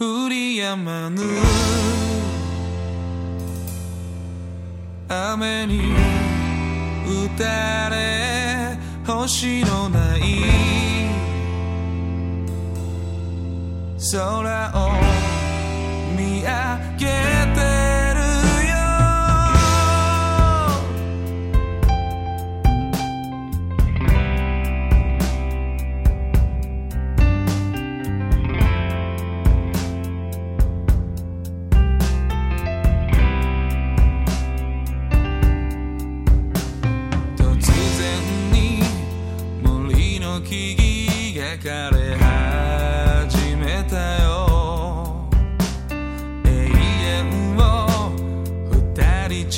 降りやまぬ。雨に打たれ星のない空を。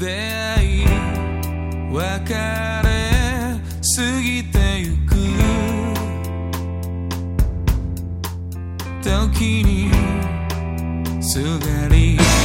出会い別れ過ぎてゆく。時にすがり。